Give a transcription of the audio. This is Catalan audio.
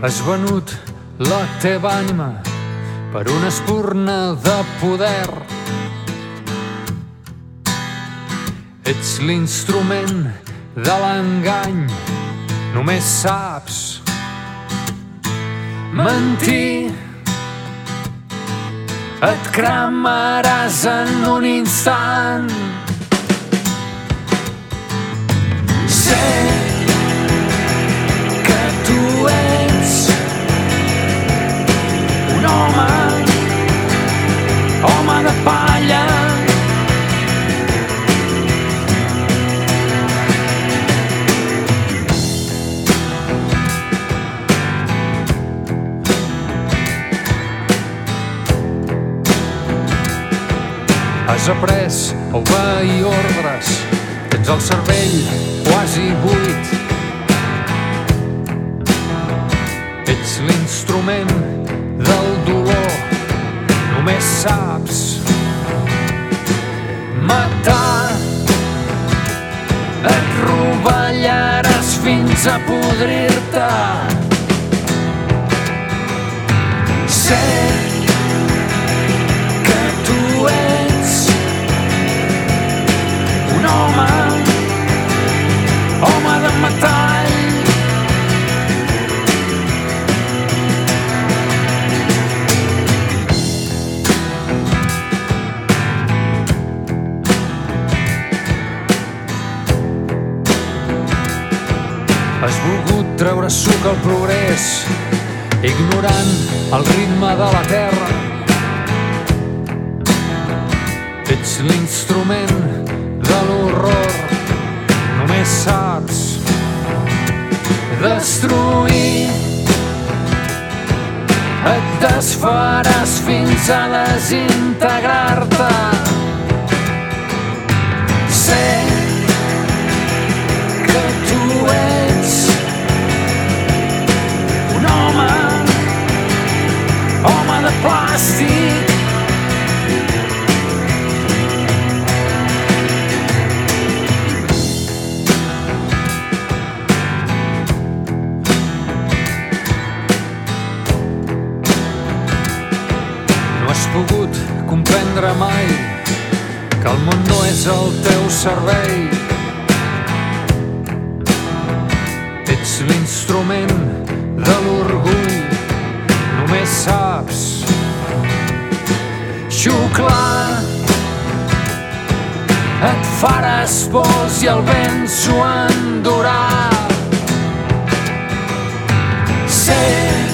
Has venut la teva ànima per una espurna de poder. Ets l'instrument de l'engany, només saps mentir. Et cremaràs en un instant. Sé Has après a obeir ordres, tens el cervell quasi buit. Ets l'instrument del dolor, només saps matar. Et rovellaràs fins a podrir-te. Sé Has volgut treure suc al progrés, ignorant el ritme de la terra. Ets l'instrument de l'horror, només saps destruir. Et desfaràs fins a desintegrar-te. Pogut comprendre mai que el món no és el teu servei. Ets l'instrument de l'orgull, només saps xuclar. Et faràs pols i el vent s'ho endurà. Sé